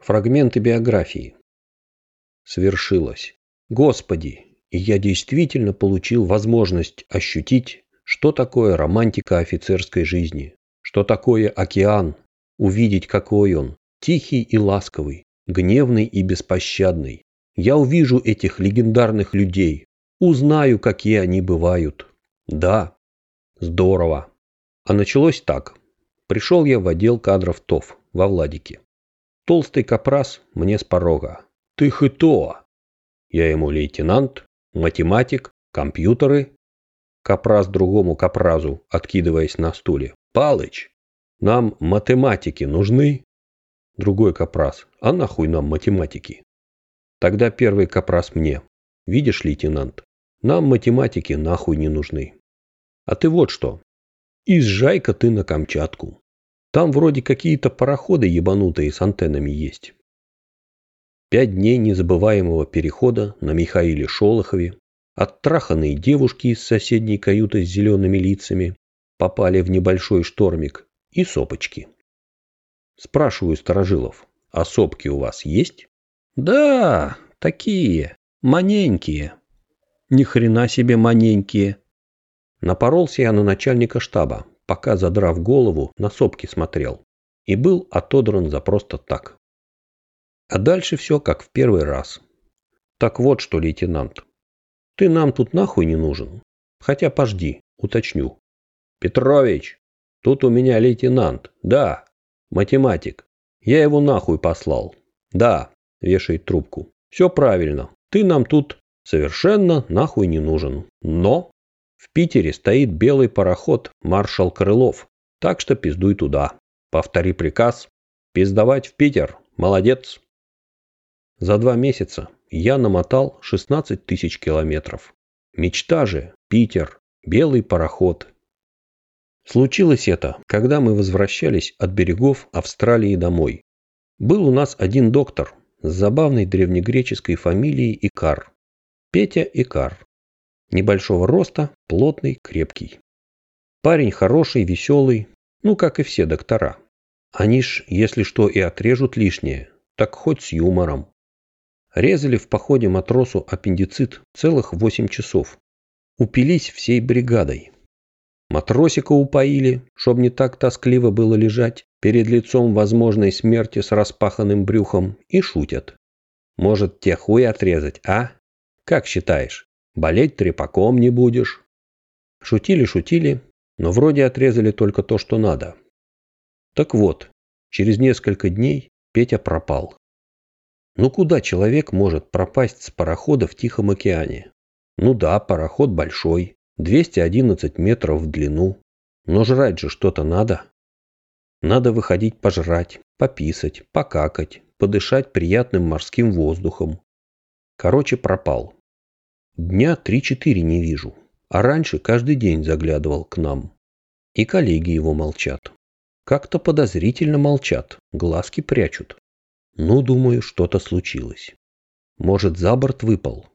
Фрагменты биографии. Свершилось. Господи, и я действительно получил возможность ощутить, что такое романтика офицерской жизни, что такое океан, увидеть, какой он, тихий и ласковый, гневный и беспощадный. Я увижу этих легендарных людей, узнаю, какие они бывают. Да, здорово. А началось так. Пришел я в отдел кадров ТОВ во Владике. Толстый капрас мне с порога. Ты хито. Я ему лейтенант, математик, компьютеры. Капрас другому капразу, откидываясь на стуле. Палыч, нам математики нужны? Другой капрас. А нахуй нам математики? Тогда первый капрас мне. Видишь, лейтенант, нам математики нахуй не нужны. А ты вот что. Изжай-ка ты на Камчатку. Там вроде какие-то пароходы ебанутые с антеннами есть. Пять дней незабываемого перехода на Михаиле Шолохове, оттраханные девушки из соседней каюты с зелеными лицами попали в небольшой штормик и сопочки. Спрашиваю сторожилов, а сопки у вас есть? Да, такие, маненькие. Ни хрена себе маненькие. Напоролся я на начальника штаба, пока, задрав голову, на сопки смотрел. И был отодран за просто так. А дальше все как в первый раз. Так вот что, лейтенант. Ты нам тут нахуй не нужен. Хотя пожди, уточню. Петрович, тут у меня лейтенант. Да, математик. Я его нахуй послал. Да, вешает трубку. Все правильно. Ты нам тут совершенно нахуй не нужен. Но в Питере стоит белый пароход маршал Крылов. Так что пиздуй туда. Повтори приказ. Пиздовать в Питер. Молодец. За два месяца я намотал 16 тысяч километров. Мечта же, Питер, белый пароход. Случилось это, когда мы возвращались от берегов Австралии домой. Был у нас один доктор с забавной древнегреческой фамилией Икар. Петя Икар. Небольшого роста, плотный, крепкий. Парень хороший, веселый, ну, как и все доктора. Они ж, если что и отрежут лишнее, так хоть с юмором. Резали в походе матросу аппендицит целых восемь часов. Упились всей бригадой. Матросика упоили, чтоб не так тоскливо было лежать перед лицом возможной смерти с распаханным брюхом, и шутят. Может, те хуй отрезать, а? Как считаешь, болеть трепаком не будешь? Шутили-шутили, но вроде отрезали только то, что надо. Так вот, через несколько дней Петя пропал. Ну куда человек может пропасть с парохода в Тихом океане? Ну да, пароход большой, 211 метров в длину. Но жрать же что-то надо. Надо выходить пожрать, пописать, покакать, подышать приятным морским воздухом. Короче, пропал. Дня 3-4 не вижу. А раньше каждый день заглядывал к нам. И коллеги его молчат. Как-то подозрительно молчат, глазки прячут. Ну, думаю, что-то случилось. Может, за борт выпал.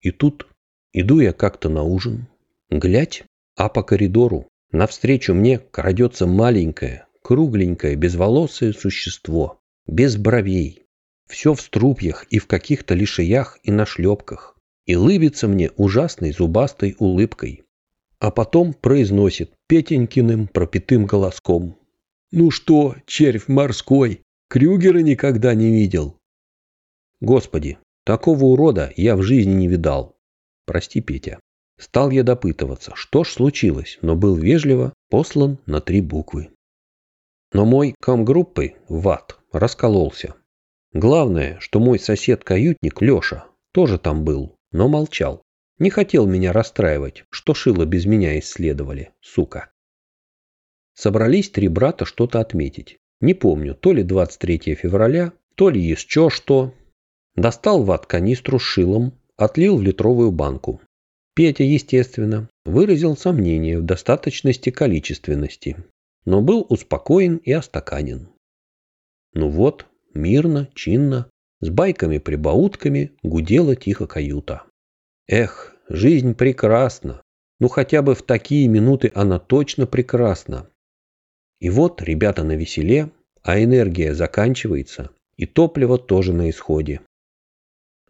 И тут иду я как-то на ужин. Глядь, а по коридору навстречу мне крадется маленькое, кругленькое, безволосое существо, без бровей. Все в струпьях и в каких-то лишаях и на шлепках. И лыбится мне ужасной зубастой улыбкой. А потом произносит Петенькиным пропитым голоском. «Ну что, червь морской, Крюгера никогда не видел. Господи, такого урода я в жизни не видал. Прости, Петя. Стал я допытываться, что ж случилось, но был вежливо послан на три буквы. Но мой комгруппы в ад раскололся. Главное, что мой сосед-каютник Леша тоже там был, но молчал. Не хотел меня расстраивать, что шило без меня исследовали, сука. Собрались три брата что-то отметить. Не помню, то ли 23 февраля, то ли еще что. Достал ват канистру с шилом, отлил в литровую банку. Петя, естественно, выразил сомнение в достаточности количественности, но был успокоен и остаканен. Ну вот, мирно, чинно, с байками-прибаутками гудела тихо каюта. Эх, жизнь прекрасна. Ну хотя бы в такие минуты она точно прекрасна. И вот ребята на веселе, а энергия заканчивается, И топливо тоже на исходе.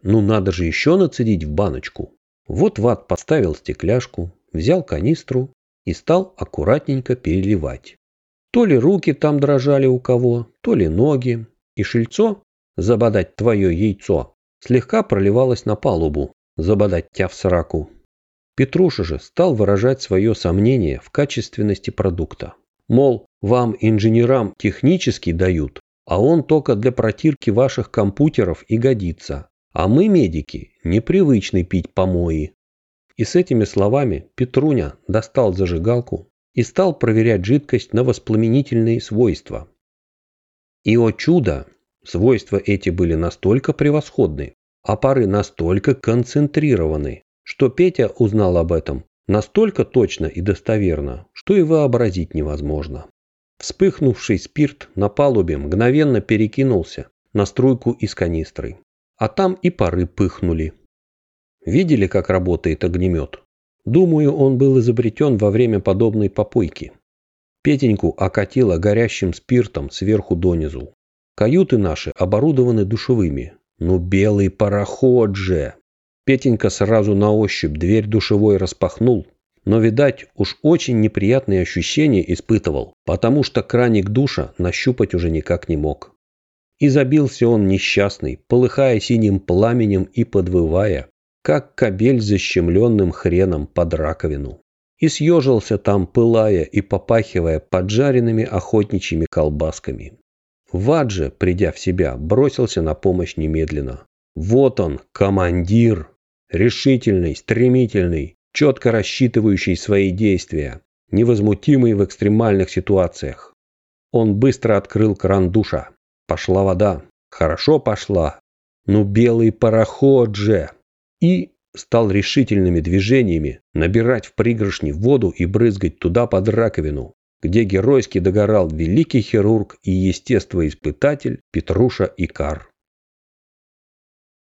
Ну надо же еще нацедить в баночку. Вот Ват поставил стекляшку, взял канистру и стал аккуратненько переливать. То ли руки там дрожали у кого, то ли ноги, и шельцо, забодать твое яйцо, слегка проливалось на палубу, забодать тя в сраку. Петруша же стал выражать свое сомнение в качественности продукта. Мол, вам, инженерам, технически дают, а он только для протирки ваших компьютеров и годится. А мы, медики, непривычны пить помои. И с этими словами Петруня достал зажигалку и стал проверять жидкость на воспламенительные свойства. И, о чудо, свойства эти были настолько превосходны, а пары настолько концентрированы, что Петя узнал об этом настолько точно и достоверно, что и вообразить невозможно. Вспыхнувший спирт на палубе мгновенно перекинулся на струйку из канистры, а там и пары пыхнули. Видели, как работает огнемет? Думаю, он был изобретен во время подобной попойки. Петеньку окатило горящим спиртом сверху донизу. Каюты наши оборудованы душевыми. Ну, белый пароход же! Петенька сразу на ощупь дверь душевой распахнул, но, видать, уж очень неприятные ощущения испытывал, потому что краник душа нащупать уже никак не мог. И забился он несчастный, полыхая синим пламенем и подвывая, как кобель защемленным хреном под раковину. И съежился там, пылая и попахивая поджаренными охотничьими колбасками. Вад же, придя в себя, бросился на помощь немедленно. Вот он, командир! Решительный, стремительный, четко рассчитывающий свои действия, невозмутимый в экстремальных ситуациях. Он быстро открыл кран душа. Пошла вода. Хорошо пошла. Ну белый пароход же. И стал решительными движениями набирать в пригоршни воду и брызгать туда под раковину, где геройски догорал великий хирург и естествоиспытатель Петруша Икар.